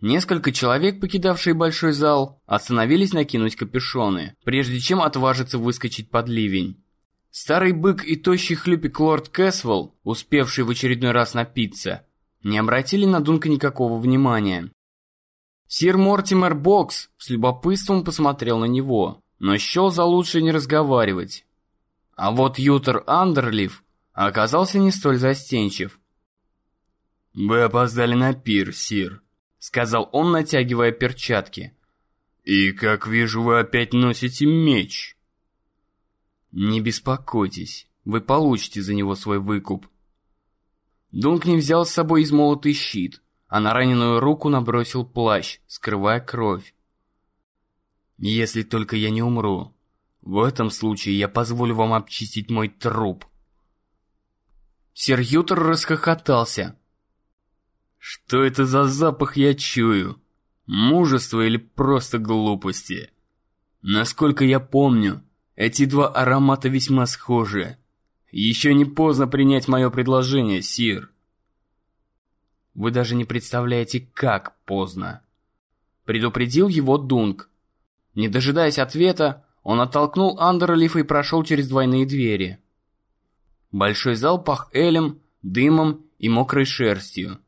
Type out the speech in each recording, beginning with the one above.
Несколько человек, покидавшие большой зал, остановились накинуть капюшоны, прежде чем отважиться выскочить под ливень. Старый бык и тощий хлюпик лорд Кэсвелл, успевший в очередной раз напиться, не обратили на Дунка никакого внимания. Сир Мортимер Бокс с любопытством посмотрел на него, но счел за лучшее не разговаривать. А вот Ютер Андерлиф оказался не столь застенчив. «Вы опоздали на пир, сир», — сказал он, натягивая перчатки. «И, как вижу, вы опять носите меч». «Не беспокойтесь, вы получите за него свой выкуп». Дунк не взял с собой измолотый щит, а на раненую руку набросил плащ, скрывая кровь. «Если только я не умру, в этом случае я позволю вам обчистить мой труп». Сир Ютер расхохотался. «Что это за запах я чую? Мужество или просто глупости? Насколько я помню, эти два аромата весьма схожи. Еще не поздно принять мое предложение, Сир». Вы даже не представляете, как поздно. Предупредил его Дунк. Не дожидаясь ответа, он оттолкнул Андерлифа и прошел через двойные двери. Большой зал пах элем, дымом и мокрой шерстью.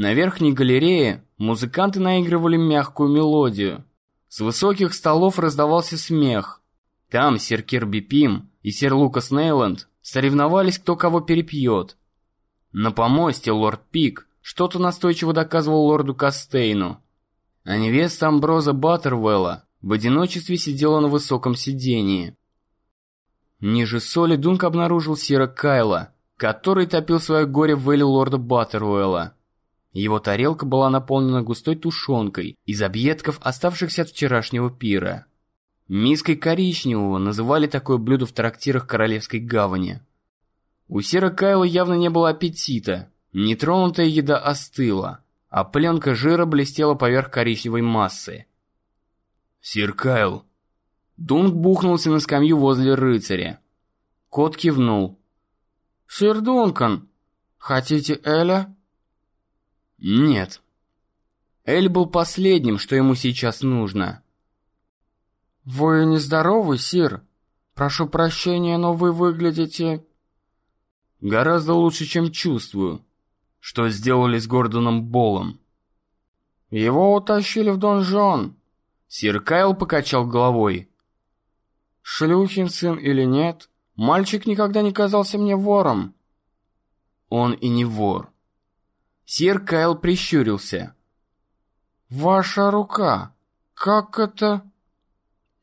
На верхней галерее музыканты наигрывали мягкую мелодию. С высоких столов раздавался смех. Там сир Кирби Пим и сир Лукас Нейланд соревновались, кто кого перепьет. На помосте лорд Пик что-то настойчиво доказывал лорду Кастейну. А невеста Амброза Баттервелла в одиночестве сидела на высоком сидении. Ниже соли Дунк обнаружил Сира Кайла, который топил свое горе в Эле лорда Баттеруэлла. Его тарелка была наполнена густой тушенкой из объедков, оставшихся от вчерашнего пира. Миской коричневого называли такое блюдо в трактирах Королевской гавани. У Сира Кайла явно не было аппетита. Нетронутая еда остыла, а пленка жира блестела поверх коричневой массы. «Сир Кайл, Дунк бухнулся на скамью возле рыцаря. Кот кивнул. «Сир Дункан, хотите Эля?» «Нет». Эль был последним, что ему сейчас нужно. «Вы нездоровы, сир? Прошу прощения, но вы выглядите...» «Гораздо лучше, чем чувствую. Что сделали с Гордоном Болом?» «Его утащили в донжон». Сир Кайл покачал головой. Шлюхин сын или нет, мальчик никогда не казался мне вором. Он и не вор. Сир Кайл прищурился. Ваша рука. Как это?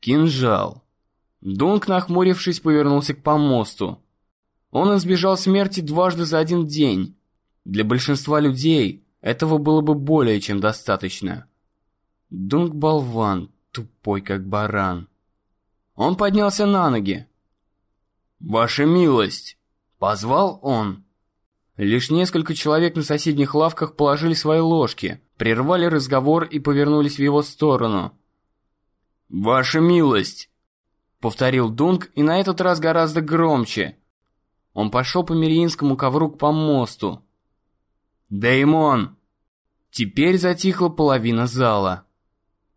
Кинжал. Дунк, нахмурившись, повернулся к помосту. Он избежал смерти дважды за один день. Для большинства людей этого было бы более чем достаточно. Дунк болван, тупой как баран. Он поднялся на ноги. «Ваша милость!» — позвал он. Лишь несколько человек на соседних лавках положили свои ложки, прервали разговор и повернулись в его сторону. «Ваша милость!» — повторил Дунк, и на этот раз гораздо громче. Он пошел по Мириинскому ковру к помосту. «Дэймон!» Теперь затихла половина зала.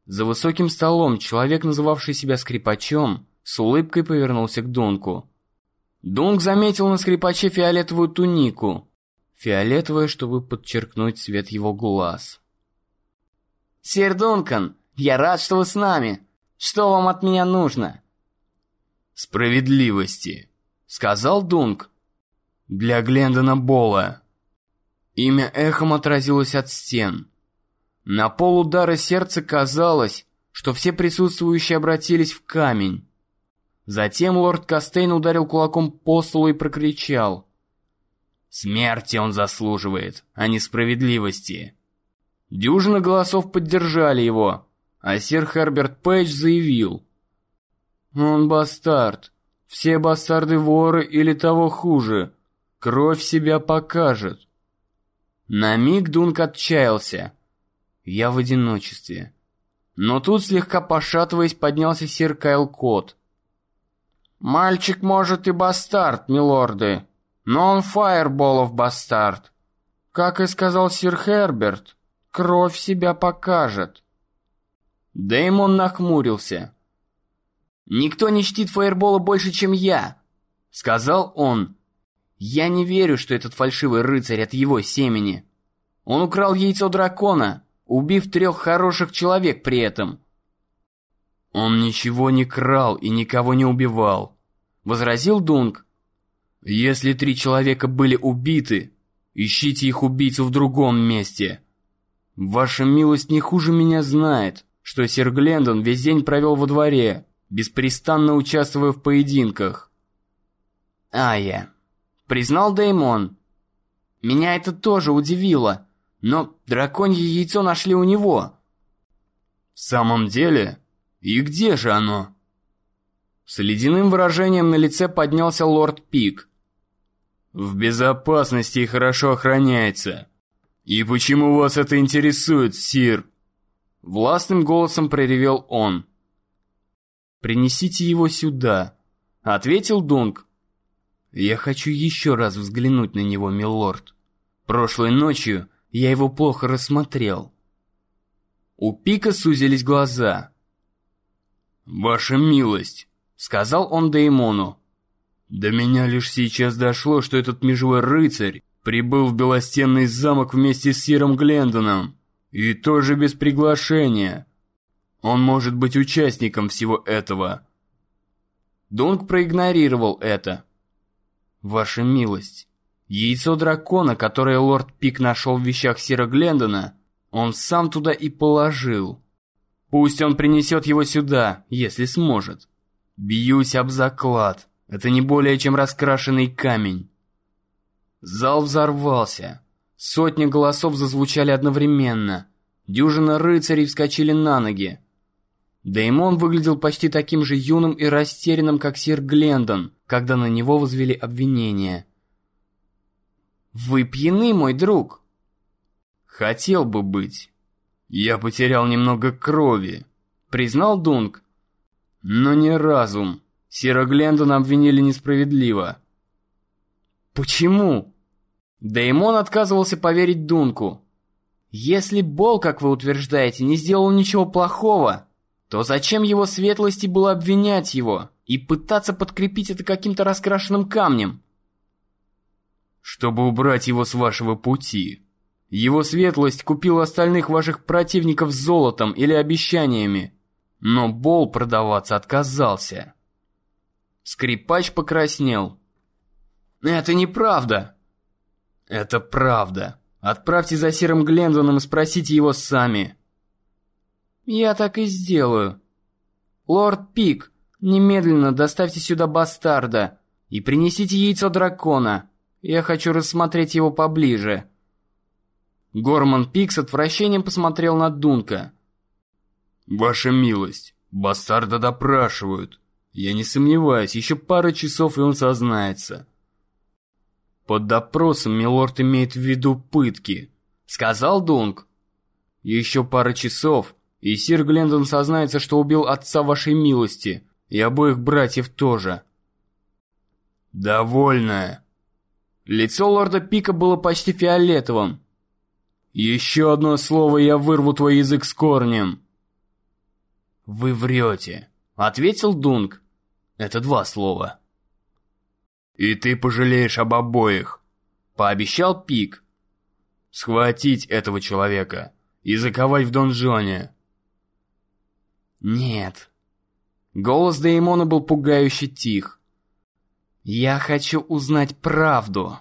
За высоким столом человек, называвший себя скрипачом, с улыбкой повернулся к Дунку. Дунк заметил на скрипаче фиолетовую тунику. Фиолетовая, чтобы подчеркнуть цвет его глаз. «Сир Дункан, я рад, что вы с нами. Что вам от меня нужно?» «Справедливости», — сказал Дунк. «Для Глендона Бола». Имя эхом отразилось от стен. На полудара сердца казалось, что все присутствующие обратились в камень. Затем лорд Кастейн ударил кулаком по столу и прокричал. «Смерти он заслуживает, а не справедливости!» Дюжина голосов поддержали его, а сэр Херберт Пейдж заявил. «Он бастард. Все бастарды воры или того хуже. Кровь себя покажет». На миг Дунк отчаялся. Я в одиночестве. Но тут, слегка пошатываясь, поднялся сир Кайл Кот. «Мальчик, может, и бастард, милорды, но он фаерболов бастард. Как и сказал сир Херберт, Кровь себя покажет. Дэймон нахмурился. «Никто не чтит фаербола больше, чем я», — сказал он. «Я не верю, что этот фальшивый рыцарь от его семени. Он украл яйцо дракона, убив трех хороших человек при этом». «Он ничего не крал и никого не убивал», — возразил Дунк. «Если три человека были убиты, ищите их убийцу в другом месте. Ваша милость не хуже меня знает, что сэр Глендон весь день провел во дворе, беспрестанно участвуя в поединках». «Ая», — признал Дэймон. «Меня это тоже удивило, но драконье яйцо нашли у него». «В самом деле?» «И где же оно?» С ледяным выражением на лице поднялся лорд Пик. «В безопасности и хорошо охраняется. И почему вас это интересует, сир?» Властным голосом проревел он. «Принесите его сюда», — ответил Дунк. «Я хочу еще раз взглянуть на него, милорд. Прошлой ночью я его плохо рассмотрел». У Пика сузились глаза. «Ваша милость», — сказал он Деймону. «До меня лишь сейчас дошло, что этот межевой рыцарь прибыл в Белостенный замок вместе с Сиром Глендоном, и тоже без приглашения. Он может быть участником всего этого». Дунк проигнорировал это. «Ваша милость, яйцо дракона, которое лорд Пик нашел в вещах Сира Глендона, он сам туда и положил». Пусть он принесет его сюда, если сможет. Бьюсь об заклад. Это не более чем раскрашенный камень. Зал взорвался. Сотни голосов зазвучали одновременно. Дюжина рыцарей вскочили на ноги. Деймон выглядел почти таким же юным и растерянным, как сир Глендон, когда на него возвели обвинения. «Вы пьяны, мой друг?» «Хотел бы быть». «Я потерял немного крови», — признал Дунк. «Но не разум. Сира Глендона обвинили несправедливо». «Почему?» Деймон отказывался поверить Дунку. «Если Бол, как вы утверждаете, не сделал ничего плохого, то зачем его светлости было обвинять его и пытаться подкрепить это каким-то раскрашенным камнем?» «Чтобы убрать его с вашего пути», его светлость купил остальных ваших противников золотом или обещаниями, но Бол продаваться отказался. Скрипач покраснел. «Это неправда!» «Это правда. Отправьте за Сиром Глендоном и спросите его сами». «Я так и сделаю. Лорд Пик, немедленно доставьте сюда бастарда и принесите яйцо дракона. Я хочу рассмотреть его поближе». Горман Пик с отвращением посмотрел на Дунка. «Ваша милость, бастарда допрашивают. Я не сомневаюсь, еще пара часов и он сознается». «Под допросом милорд имеет в виду пытки», — сказал Дунк. «Еще пара часов, и сир Глендон сознается, что убил отца вашей милости, и обоих братьев тоже». «Довольно». Лицо лорда Пика было почти фиолетовым, «Еще одно слово, я вырву твой язык с корнем!» «Вы врете», — ответил Дунк. «Это два слова». «И ты пожалеешь об обоих», — пообещал Пик. «Схватить этого человека и заковать в донжоне». «Нет». Голос Деймона был пугающе тих. «Я хочу узнать правду».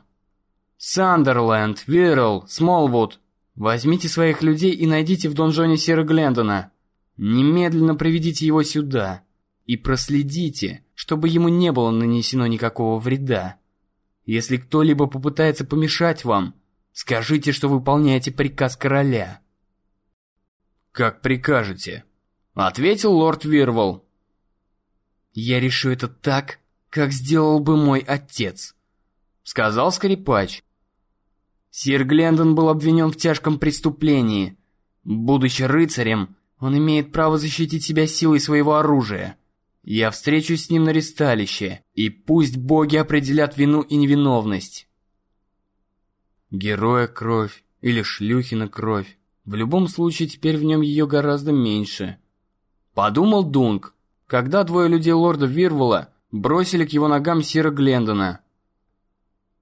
Сандерленд, Вирл, Смолвуд Возьмите своих людей и найдите в донжоне Сера Глендона. Немедленно приведите его сюда. И проследите, чтобы ему не было нанесено никакого вреда. Если кто-либо попытается помешать вам, скажите, что выполняете приказ короля. «Как прикажете», — ответил лорд Вирвол. «Я решу это так, как сделал бы мой отец», — сказал скрипач. Сир Глендон был обвинен в тяжком преступлении. Будучи рыцарем, он имеет право защитить себя силой своего оружия. Я встречусь с ним на ресталище, и пусть боги определят вину и невиновность. Героя кровь или шлюхина кровь, В любом случае, теперь в нем ее гораздо меньше. Подумал Дунк, когда двое людей лорда Вирвола бросили к его ногам Сира Глендона.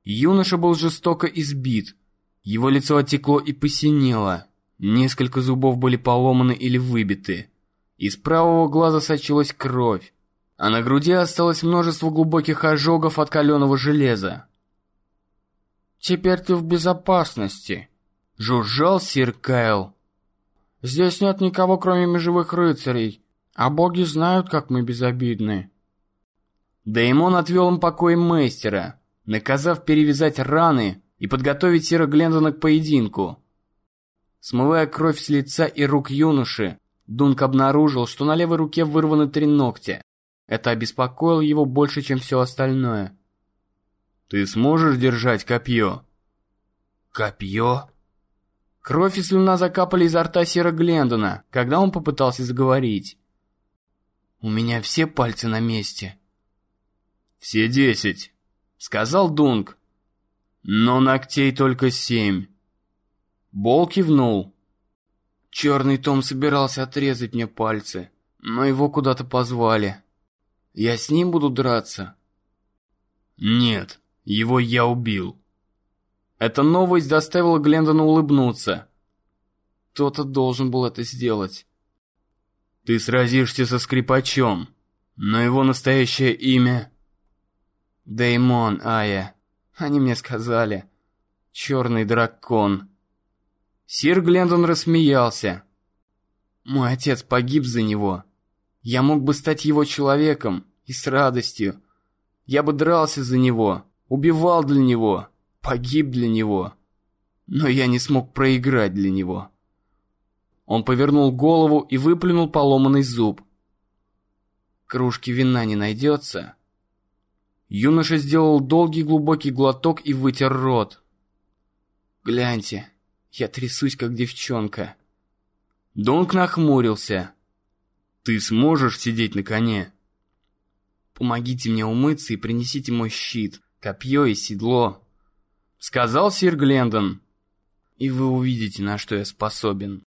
Юноша был жестоко избит. Его лицо отекло и посинело. Несколько зубов были поломаны или выбиты. Из правого глаза сочилась кровь, а на груди осталось множество глубоких ожогов от каленого железа. «Теперь ты в безопасности», — жужжал сир Кайл. «Здесь нет никого, кроме межевых рыцарей, а боги знают, как мы безобидны». Деймон отвел им покой мастера, наказав перевязать раны и подготовить Сира Глендона к поединку. Смывая кровь с лица и рук юноши, Дунк обнаружил, что на левой руке вырваны три ногтя. Это обеспокоило его больше, чем все остальное. «Ты сможешь держать копье?» «Копье?» Кровь и слюна закапали изо рта Сира Глендона, когда он попытался заговорить. «У меня все пальцы на месте». «Все десять», — сказал Дунк. «Но ногтей только семь». Бол кивнул. Черный Том собирался отрезать мне пальцы, но его куда-то позвали. Я с ним буду драться? Нет, его я убил. Эта новость заставила Глендона улыбнуться. Кто-то должен был это сделать. Ты сразишься со скрипачом, но его настоящее имя... Деймон, Ая. Они мне сказали. Черный дракон. Сир Глендон рассмеялся. Мой отец погиб за него. Я мог бы стать его человеком, и с радостью. Я бы дрался за него, убивал для него, погиб для него. Но я не смог проиграть для него. Он повернул голову и выплюнул поломанный зуб. Кружки вина не найдется. Юноша сделал долгий глубокий глоток и вытер рот. Гляньте, я трясусь, как девчонка. Донг нахмурился. Ты сможешь сидеть на коне? Помогите мне умыться и принесите мой щит, копье и седло. Сказал сир Глендон. И вы увидите, на что я способен.